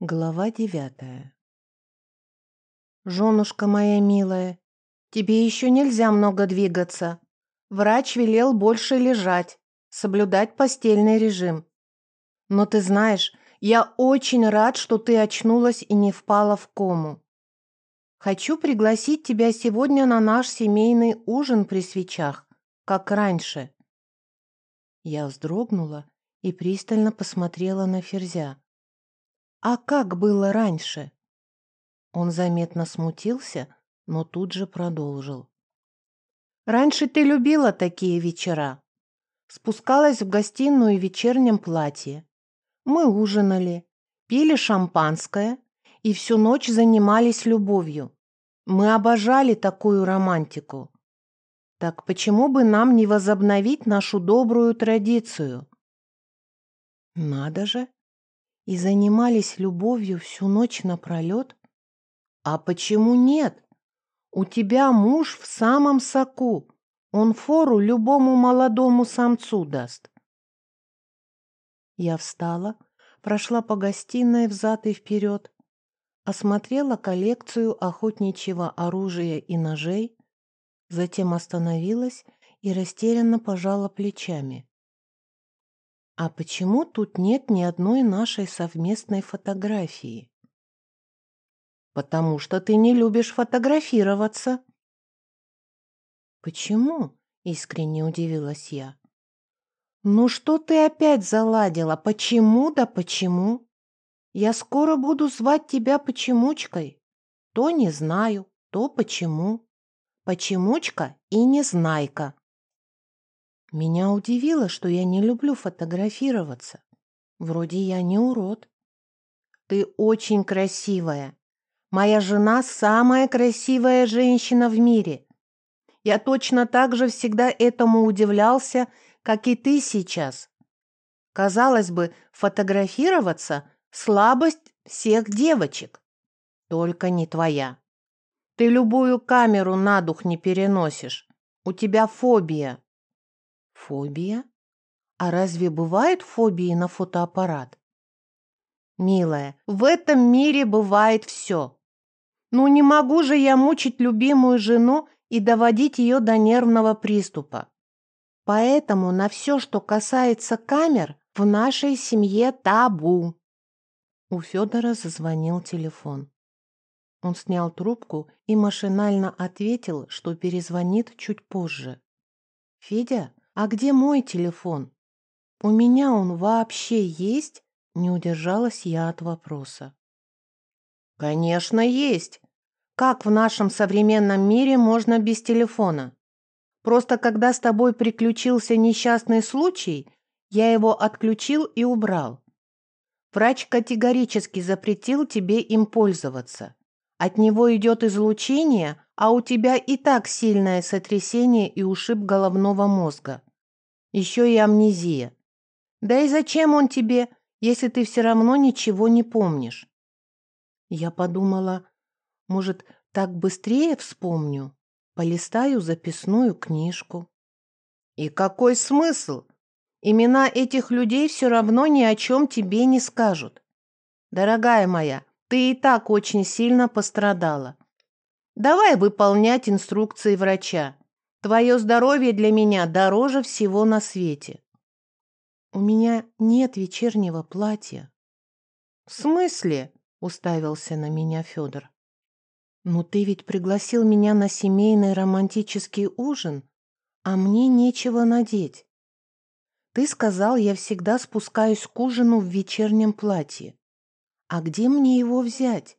Глава девятая «Женушка моя милая, тебе еще нельзя много двигаться. Врач велел больше лежать, соблюдать постельный режим. Но ты знаешь, я очень рад, что ты очнулась и не впала в кому. Хочу пригласить тебя сегодня на наш семейный ужин при свечах, как раньше». Я вздрогнула и пристально посмотрела на Ферзя. «А как было раньше?» Он заметно смутился, но тут же продолжил. «Раньше ты любила такие вечера. Спускалась в гостиную в вечернем платье. Мы ужинали, пили шампанское и всю ночь занимались любовью. Мы обожали такую романтику. Так почему бы нам не возобновить нашу добрую традицию?» Надо же! И занимались любовью всю ночь напролет? А почему нет? У тебя муж в самом соку. Он фору любому молодому самцу даст. Я встала, прошла по гостиной взад и вперед, осмотрела коллекцию охотничьего оружия и ножей, затем остановилась и растерянно пожала плечами. А почему тут нет ни одной нашей совместной фотографии? Потому что ты не любишь фотографироваться. Почему? Искренне удивилась я. Ну что ты опять заладила? Почему да почему? Я скоро буду звать тебя почемучкой. То не знаю, то почему. Почемучка и незнайка. Меня удивило, что я не люблю фотографироваться. Вроде я не урод. Ты очень красивая. Моя жена самая красивая женщина в мире. Я точно так же всегда этому удивлялся, как и ты сейчас. Казалось бы, фотографироваться – слабость всех девочек. Только не твоя. Ты любую камеру на дух не переносишь. У тебя фобия. Фобия? А разве бывают фобии на фотоаппарат? Милая, в этом мире бывает все. Ну не могу же я мучить любимую жену и доводить ее до нервного приступа. Поэтому на все, что касается камер, в нашей семье табу. У Федора зазвонил телефон. Он снял трубку и машинально ответил, что перезвонит чуть позже. «Федя, «А где мой телефон? У меня он вообще есть?» Не удержалась я от вопроса. «Конечно, есть. Как в нашем современном мире можно без телефона? Просто когда с тобой приключился несчастный случай, я его отключил и убрал. Врач категорически запретил тебе им пользоваться. От него идет излучение, а у тебя и так сильное сотрясение и ушиб головного мозга. Еще и амнезия. Да и зачем он тебе, если ты все равно ничего не помнишь? Я подумала, может, так быстрее вспомню? Полистаю записную книжку. И какой смысл? Имена этих людей все равно ни о чем тебе не скажут. Дорогая моя, ты и так очень сильно пострадала. Давай выполнять инструкции врача. Твое здоровье для меня дороже всего на свете. У меня нет вечернего платья. В смысле? Уставился на меня Федор. Ну ты ведь пригласил меня на семейный романтический ужин, а мне нечего надеть. Ты сказал, я всегда спускаюсь к ужину в вечернем платье. А где мне его взять?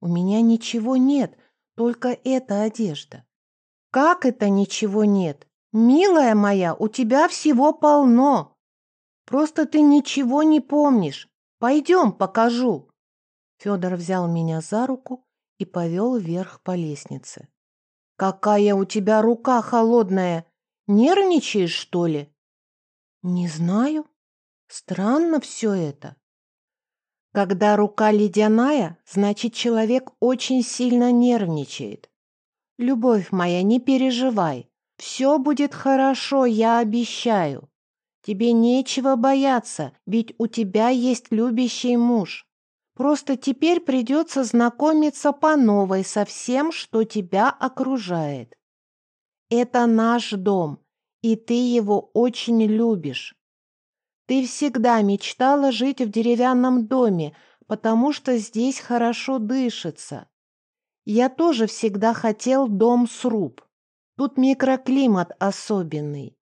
У меня ничего нет, только эта одежда. Как это ничего нет? Милая моя, у тебя всего полно. Просто ты ничего не помнишь. Пойдем, покажу. Федор взял меня за руку и повел вверх по лестнице. Какая у тебя рука холодная! Нервничаешь, что ли? Не знаю. Странно все это. Когда рука ледяная, значит, человек очень сильно нервничает. Любовь моя, не переживай. Все будет хорошо, я обещаю. Тебе нечего бояться, ведь у тебя есть любящий муж. Просто теперь придется знакомиться по новой со всем, что тебя окружает. Это наш дом, и ты его очень любишь. Ты всегда мечтала жить в деревянном доме, потому что здесь хорошо дышится. Я тоже всегда хотел дом-сруб. Тут микроклимат особенный.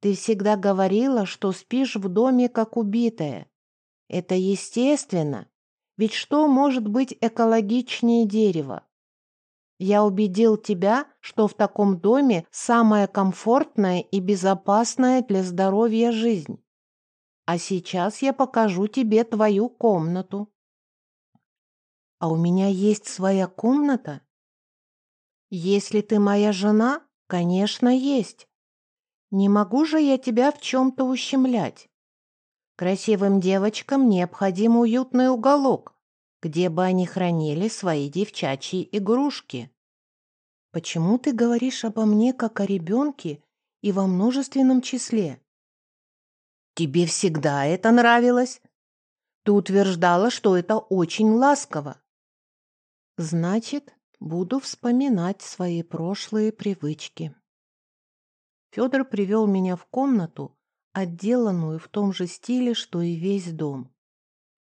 Ты всегда говорила, что спишь в доме как убитая. Это естественно, ведь что может быть экологичнее дерева? Я убедил тебя, что в таком доме самая комфортная и безопасная для здоровья жизнь. А сейчас я покажу тебе твою комнату. А у меня есть своя комната? Если ты моя жена, конечно, есть. Не могу же я тебя в чем-то ущемлять. Красивым девочкам необходим уютный уголок, где бы они хранили свои девчачьи игрушки. Почему ты говоришь обо мне как о ребенке и во множественном числе? Тебе всегда это нравилось? Ты утверждала, что это очень ласково. Значит, буду вспоминать свои прошлые привычки. Федор привел меня в комнату, отделанную в том же стиле, что и весь дом.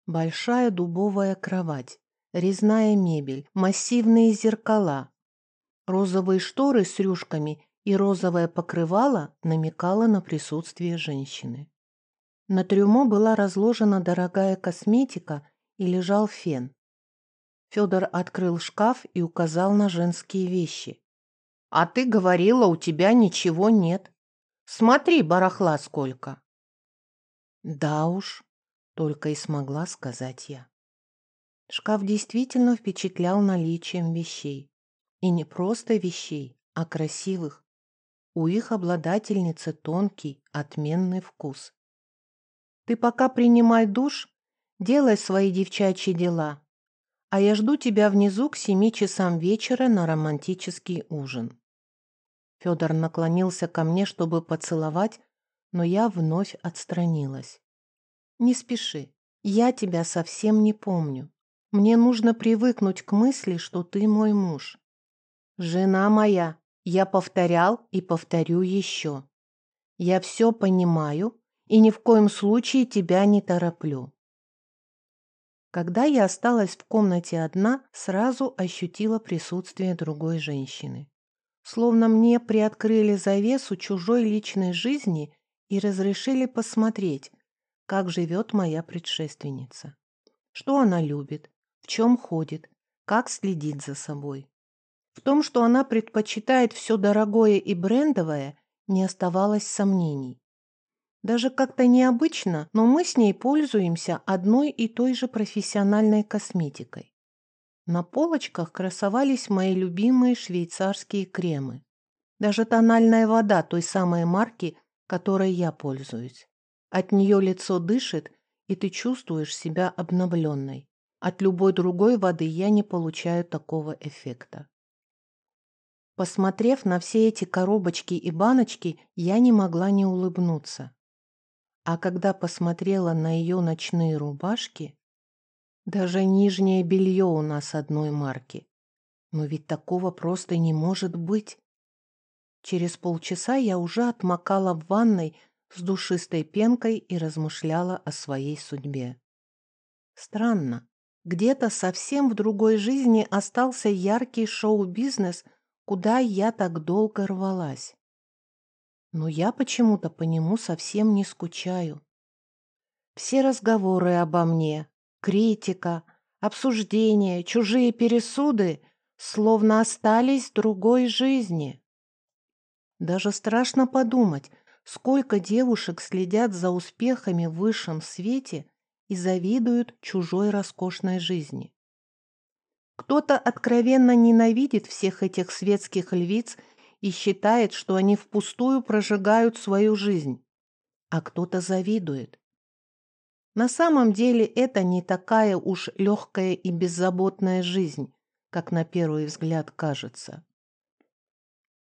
Большая дубовая кровать, резная мебель, массивные зеркала, розовые шторы с рюшками и розовое покрывало намекало на присутствие женщины. На трюмо была разложена дорогая косметика и лежал фен. Федор открыл шкаф и указал на женские вещи. «А ты говорила, у тебя ничего нет. Смотри, барахла сколько!» «Да уж», — только и смогла сказать я. Шкаф действительно впечатлял наличием вещей. И не просто вещей, а красивых. У их обладательницы тонкий, отменный вкус. Ты пока принимай душ, делай свои девчачьи дела, а я жду тебя внизу к семи часам вечера на романтический ужин». Федор наклонился ко мне, чтобы поцеловать, но я вновь отстранилась. «Не спеши, я тебя совсем не помню. Мне нужно привыкнуть к мысли, что ты мой муж. Жена моя, я повторял и повторю еще. Я все понимаю и ни в коем случае тебя не тороплю. Когда я осталась в комнате одна, сразу ощутила присутствие другой женщины. Словно мне приоткрыли завесу чужой личной жизни и разрешили посмотреть, как живет моя предшественница. Что она любит, в чем ходит, как следит за собой. В том, что она предпочитает все дорогое и брендовое, не оставалось сомнений. Даже как-то необычно, но мы с ней пользуемся одной и той же профессиональной косметикой. На полочках красовались мои любимые швейцарские кремы. Даже тональная вода той самой марки, которой я пользуюсь. От нее лицо дышит, и ты чувствуешь себя обновленной. От любой другой воды я не получаю такого эффекта. Посмотрев на все эти коробочки и баночки, я не могла не улыбнуться. А когда посмотрела на ее ночные рубашки, даже нижнее белье у нас одной марки. Но ведь такого просто не может быть. Через полчаса я уже отмокала в ванной с душистой пенкой и размышляла о своей судьбе. Странно, где-то совсем в другой жизни остался яркий шоу-бизнес, куда я так долго рвалась но я почему-то по нему совсем не скучаю. Все разговоры обо мне, критика, обсуждения, чужие пересуды словно остались другой жизни. Даже страшно подумать, сколько девушек следят за успехами в высшем свете и завидуют чужой роскошной жизни. Кто-то откровенно ненавидит всех этих светских львиц и считает, что они впустую прожигают свою жизнь, а кто-то завидует. На самом деле это не такая уж легкая и беззаботная жизнь, как на первый взгляд кажется.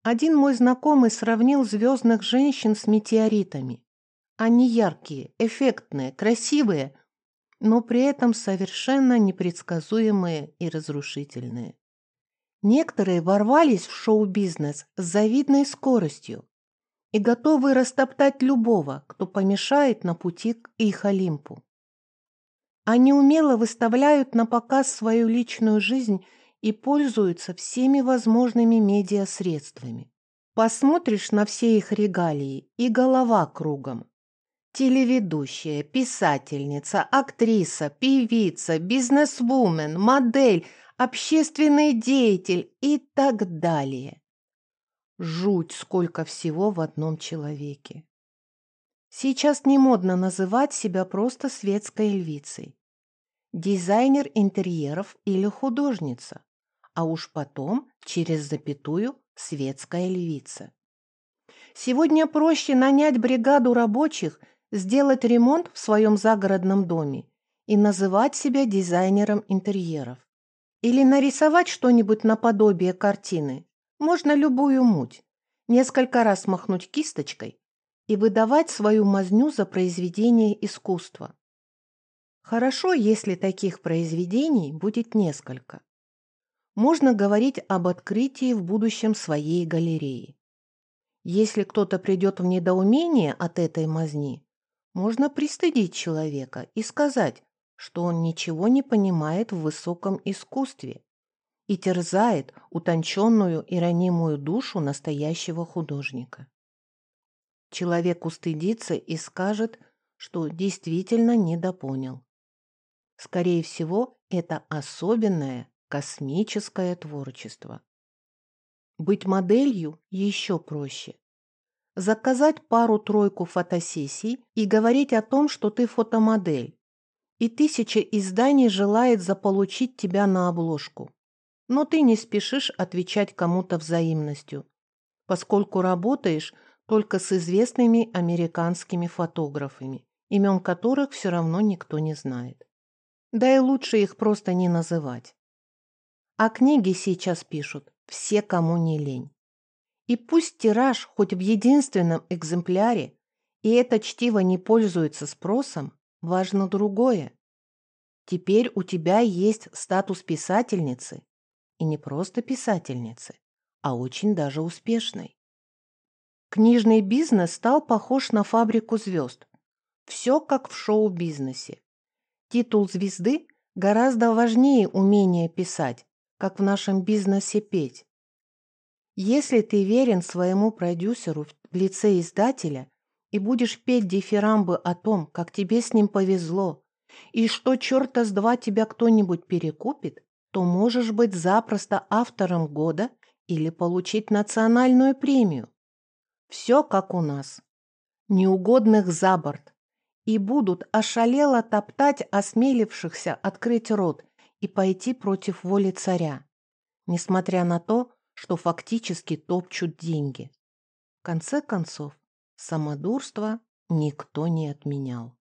Один мой знакомый сравнил звездных женщин с метеоритами. Они яркие, эффектные, красивые, но при этом совершенно непредсказуемые и разрушительные. Некоторые ворвались в шоу-бизнес с завидной скоростью и готовы растоптать любого, кто помешает на пути к их Олимпу. Они умело выставляют на показ свою личную жизнь и пользуются всеми возможными медиасредствами. Посмотришь на все их регалии, и голова кругом. Телеведущая, писательница, актриса, певица, бизнесвумен, модель, общественный деятель и так далее. Жуть, сколько всего в одном человеке. Сейчас не модно называть себя просто светской львицей. Дизайнер интерьеров или художница, а уж потом, через запятую, светская львица. Сегодня проще нанять бригаду рабочих, сделать ремонт в своем загородном доме и называть себя дизайнером интерьеров. Или нарисовать что-нибудь наподобие картины. Можно любую муть. Несколько раз махнуть кисточкой, и выдавать свою мазню за произведение искусства. Хорошо, если таких произведений будет несколько. Можно говорить об открытии в будущем своей галереи. Если кто-то придет в недоумение от этой мазни, можно пристыдить человека и сказать, что он ничего не понимает в высоком искусстве и терзает утонченную и ранимую душу настоящего художника. Человек устыдится и скажет, что действительно недопонял. Скорее всего, это особенное космическое творчество. Быть моделью еще проще. Заказать пару-тройку фотосессий и говорить о том, что ты фотомодель. И тысяча изданий желает заполучить тебя на обложку. Но ты не спешишь отвечать кому-то взаимностью, поскольку работаешь только с известными американскими фотографами, имен которых все равно никто не знает. Да и лучше их просто не называть. А книги сейчас пишут все, кому не лень. И пусть тираж хоть в единственном экземпляре, и это чтиво не пользуется спросом, важно другое. Теперь у тебя есть статус писательницы, и не просто писательницы, а очень даже успешной. Книжный бизнес стал похож на фабрику звезд. Все как в шоу-бизнесе. Титул звезды гораздо важнее умения писать, как в нашем бизнесе петь. Если ты верен своему продюсеру в лице издателя и будешь петь дифирамбы о том, как тебе с ним повезло, и что черта с два тебя кто-нибудь перекупит, то можешь быть запросто автором года или получить национальную премию. Все как у нас. Неугодных за борт. И будут ошалело топтать осмелившихся открыть рот и пойти против воли царя, несмотря на то, что фактически топчут деньги. В конце концов, самодурство никто не отменял.